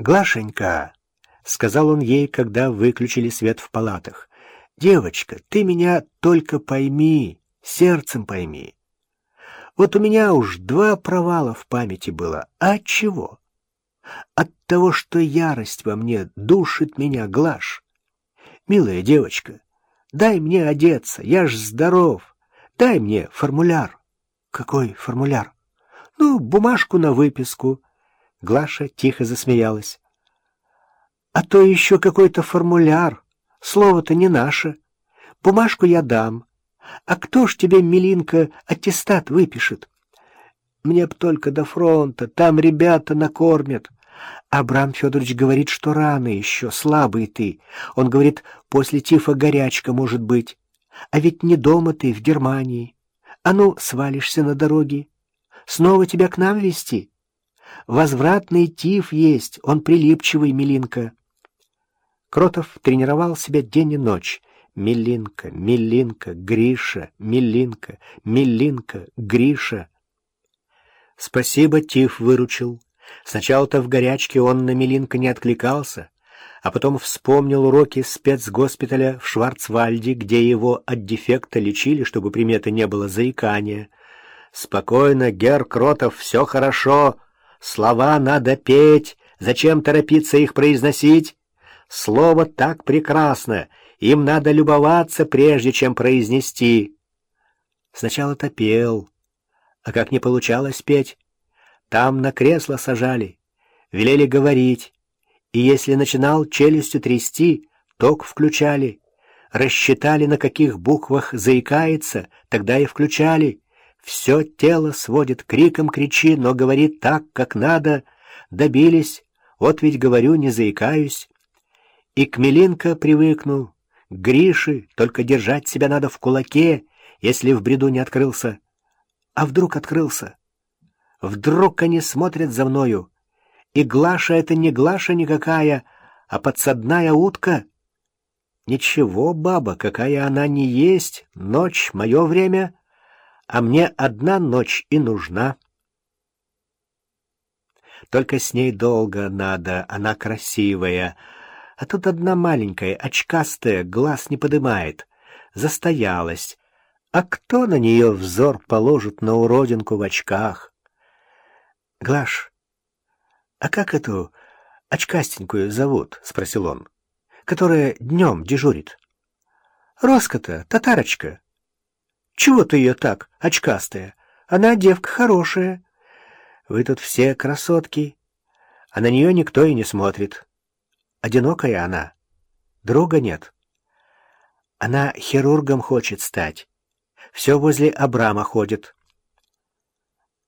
«Глашенька», — сказал он ей, когда выключили свет в палатах, — «девочка, ты меня только пойми, сердцем пойми. Вот у меня уж два провала в памяти было. А чего? От того, что ярость во мне душит меня, Глаш. Милая девочка, дай мне одеться, я ж здоров. Дай мне формуляр. Какой формуляр? Ну, бумажку на выписку. Глаша тихо засмеялась. А то еще какой-то формуляр. Слово-то не наше. Бумажку я дам. А кто ж тебе, милинка, аттестат выпишет? Мне б только до фронта, там ребята накормят. Абрам Федорович говорит, что рано еще, слабый ты. Он говорит, после тифа горячка может быть. А ведь не дома ты, в Германии. А ну, свалишься на дороге. Снова тебя к нам вести? Возвратный тиф есть, он прилипчивый, милинка. Кротов тренировал себя день и ночь. Милинка, Милинка, Гриша, Милинка, Милинка, Гриша. Спасибо, Тиф выручил. Сначала-то в горячке он на Милинка не откликался, а потом вспомнил уроки спецгоспиталя в Шварцвальде, где его от дефекта лечили, чтобы приметы не было заикания. «Спокойно, Гер Кротов, все хорошо. Слова надо петь. Зачем торопиться их произносить? Слово так прекрасно, им надо любоваться, прежде чем произнести». Сначала-то пел, а как не получалось петь, там на кресло сажали, велели говорить, и если начинал челюстью трясти, ток включали. Рассчитали, на каких буквах заикается, тогда и включали. Все тело сводит, криком кричи, но говорит так, как надо. Добились, вот ведь говорю, не заикаюсь. И к Милинко привыкну, к Грише, только держать себя надо в кулаке, если в бреду не открылся. А вдруг открылся? Вдруг они смотрят за мною, и Глаша — это не Глаша никакая, а подсадная утка. Ничего, баба, какая она не есть, ночь — мое время, а мне одна ночь и нужна. Только с ней долго надо, она красивая, а тут одна маленькая, очкастая, глаз не подымает, застоялась. А кто на нее взор положит на уродинку в очках? Глаш, «А как эту очкастенькую зовут?» — спросил он. «Которая днем дежурит». «Роска-то, татарочка». «Чего ты ее так, очкастая? Она девка хорошая. Вы тут все красотки, а на нее никто и не смотрит. Одинокая она, друга нет. Она хирургом хочет стать, все возле Абрама ходит».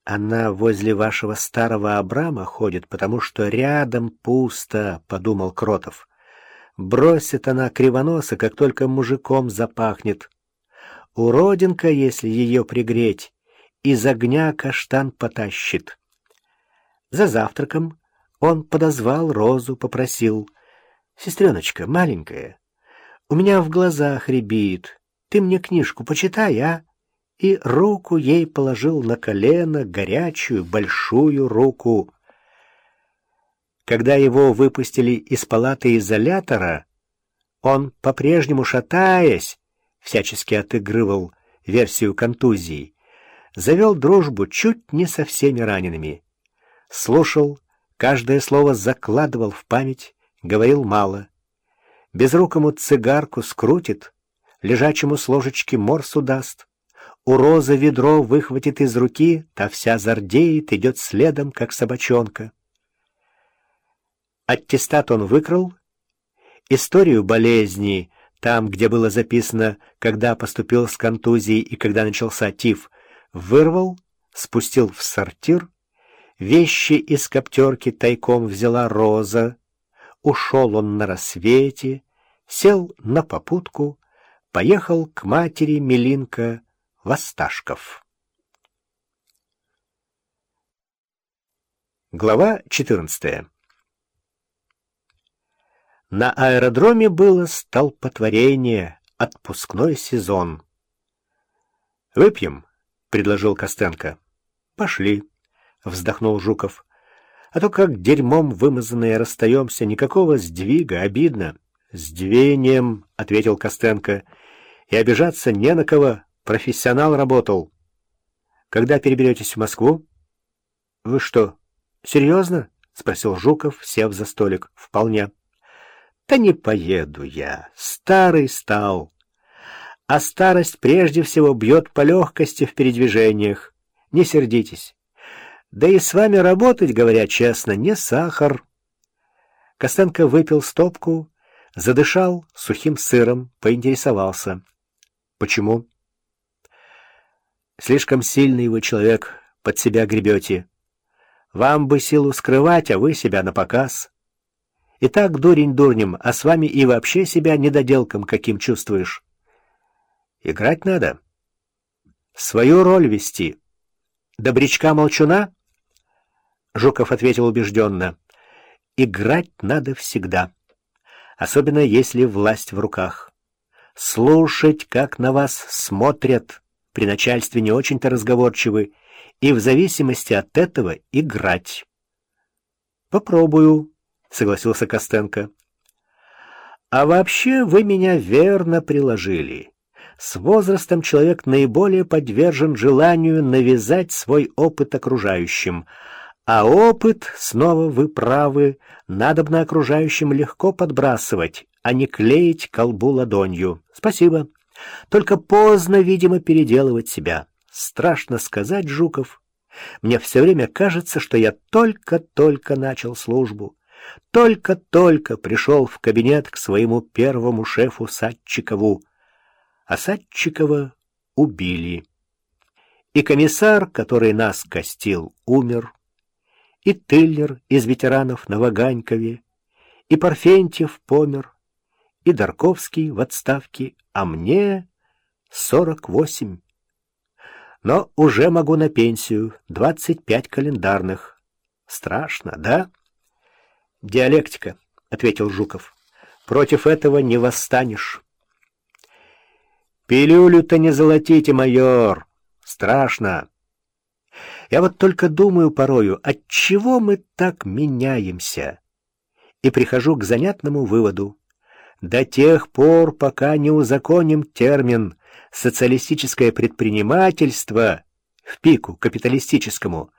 «Она возле вашего старого Абрама ходит, потому что рядом пусто», — подумал Кротов. «Бросит она кривоноса, как только мужиком запахнет. Уродинка, если ее пригреть, из огня каштан потащит». За завтраком он подозвал Розу, попросил. «Сестреночка, маленькая, у меня в глазах рябит. Ты мне книжку почитай, а?» и руку ей положил на колено, горячую, большую руку. Когда его выпустили из палаты изолятора, он, по-прежнему шатаясь, всячески отыгрывал версию контузии, завел дружбу чуть не со всеми ранеными. Слушал, каждое слово закладывал в память, говорил мало. Безрукому цигарку скрутит, лежачему с ложечки морсу даст — у розы ведро выхватит из руки, та вся зардеет, идет следом, как собачонка. Аттестат он выкрал, историю болезни, там, где было записано, когда поступил с контузией и когда начался тиф, вырвал, спустил в сортир, вещи из коптерки тайком взяла роза, ушел он на рассвете, сел на попутку, поехал к матери Милинка, Восташков. Глава 14. На аэродроме было столпотворение, отпускной сезон. «Выпьем», — предложил Костенко. «Пошли», — вздохнул Жуков. А то как дерьмом вымазанные расстаемся, никакого сдвига, обидно. — Сдвинем, — ответил Костенко, — и обижаться не на кого, профессионал работал. — Когда переберетесь в Москву? — Вы что, серьезно? — спросил Жуков, сев за столик. — Вполне. — Да не поеду я, старый стал. А старость прежде всего бьет по легкости в передвижениях. Не сердитесь. Да и с вами работать, говоря честно, не сахар. Костенко выпил стопку, задышал сухим сыром, поинтересовался. Почему? Слишком сильный вы человек, под себя гребете. Вам бы силу скрывать, а вы себя на показ. И так дурень дурнем, а с вами и вообще себя недоделком каким чувствуешь. Играть надо. Свою роль вести. Добрячка-молчуна? Жуков ответил убежденно. Играть надо всегда. Особенно если власть в руках. Слушать, как на вас смотрят. При начальстве не очень-то разговорчивы и в зависимости от этого играть. «Попробую», — согласился Костенко. «А вообще вы меня верно приложили. С возрастом человек наиболее подвержен желанию навязать свой опыт окружающим, а опыт, снова вы правы, надобно окружающим легко подбрасывать, а не клеить колбу ладонью. Спасибо. Только поздно, видимо, переделывать себя». Страшно сказать, Жуков. Мне все время кажется, что я только-только начал службу. Только-только пришел в кабинет к своему первому шефу Садчикову. А Садчикова убили. И комиссар, который нас костил, умер. И Тыллер из ветеранов на Ваганькове. И Парфентьев помер. И Дарковский в отставке. А мне сорок восемь но уже могу на пенсию, двадцать пять календарных. Страшно, да? Диалектика, — ответил Жуков. Против этого не восстанешь. Пилюлю-то не золотите, майор. Страшно. Я вот только думаю порою, от чего мы так меняемся? И прихожу к занятному выводу. До тех пор, пока не узаконим термин социалистическое предпринимательство в пику капиталистическому,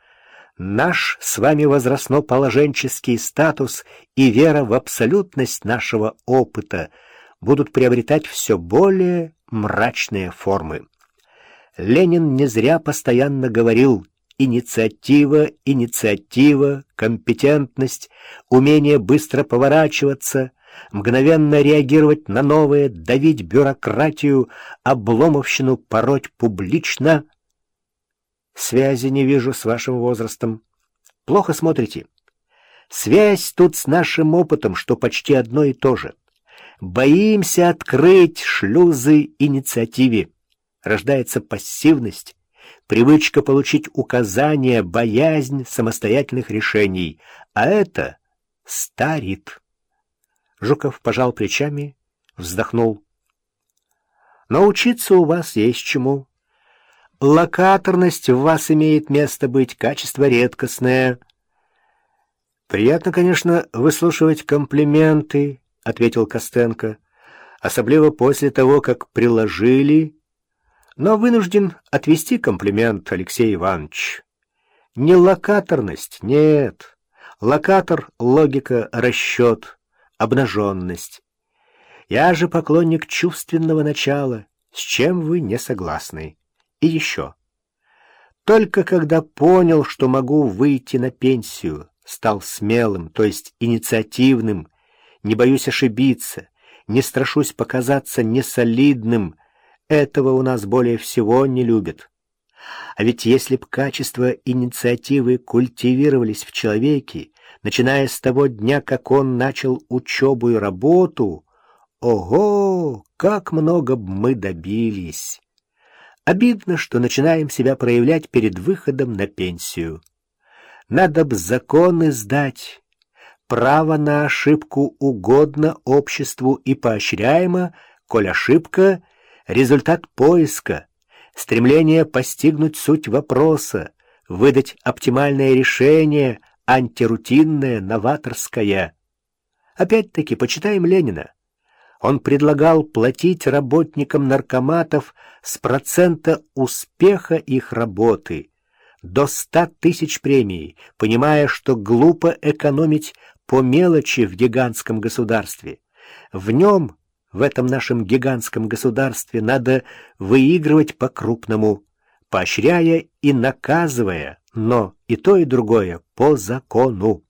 наш с вами возрастно-положенческий статус и вера в абсолютность нашего опыта будут приобретать все более мрачные формы. Ленин не зря постоянно говорил «инициатива, инициатива, компетентность, умение быстро поворачиваться» мгновенно реагировать на новое, давить бюрократию, обломовщину пороть публично. Связи не вижу с вашим возрастом. Плохо смотрите. Связь тут с нашим опытом, что почти одно и то же. Боимся открыть шлюзы инициативе. Рождается пассивность, привычка получить указания, боязнь самостоятельных решений, а это старит. Жуков пожал плечами, вздохнул. «Научиться у вас есть чему. Локаторность в вас имеет место быть, качество редкостное». «Приятно, конечно, выслушивать комплименты», — ответил Костенко, «особливо после того, как приложили, но вынужден отвести комплимент, Алексей Иванович. Не локаторность, нет. Локатор — логика, расчет» обнаженность. Я же поклонник чувственного начала, с чем вы не согласны. И еще. Только когда понял, что могу выйти на пенсию, стал смелым, то есть инициативным, не боюсь ошибиться, не страшусь показаться несолидным, этого у нас более всего не любят. А ведь если б качества инициативы культивировались в человеке, начиная с того дня, как он начал учебу и работу, ого, как много б мы добились! Обидно, что начинаем себя проявлять перед выходом на пенсию. Надо б законы сдать. Право на ошибку угодно обществу и поощряемо, коль ошибка — результат поиска, стремление постигнуть суть вопроса, выдать оптимальное решение — антирутинное, новаторское. Опять-таки, почитаем Ленина. Он предлагал платить работникам наркоматов с процента успеха их работы до ста тысяч премий, понимая, что глупо экономить по мелочи в гигантском государстве. В нем, в этом нашем гигантском государстве, надо выигрывать по-крупному, поощряя и наказывая, но и то, и другое по закону.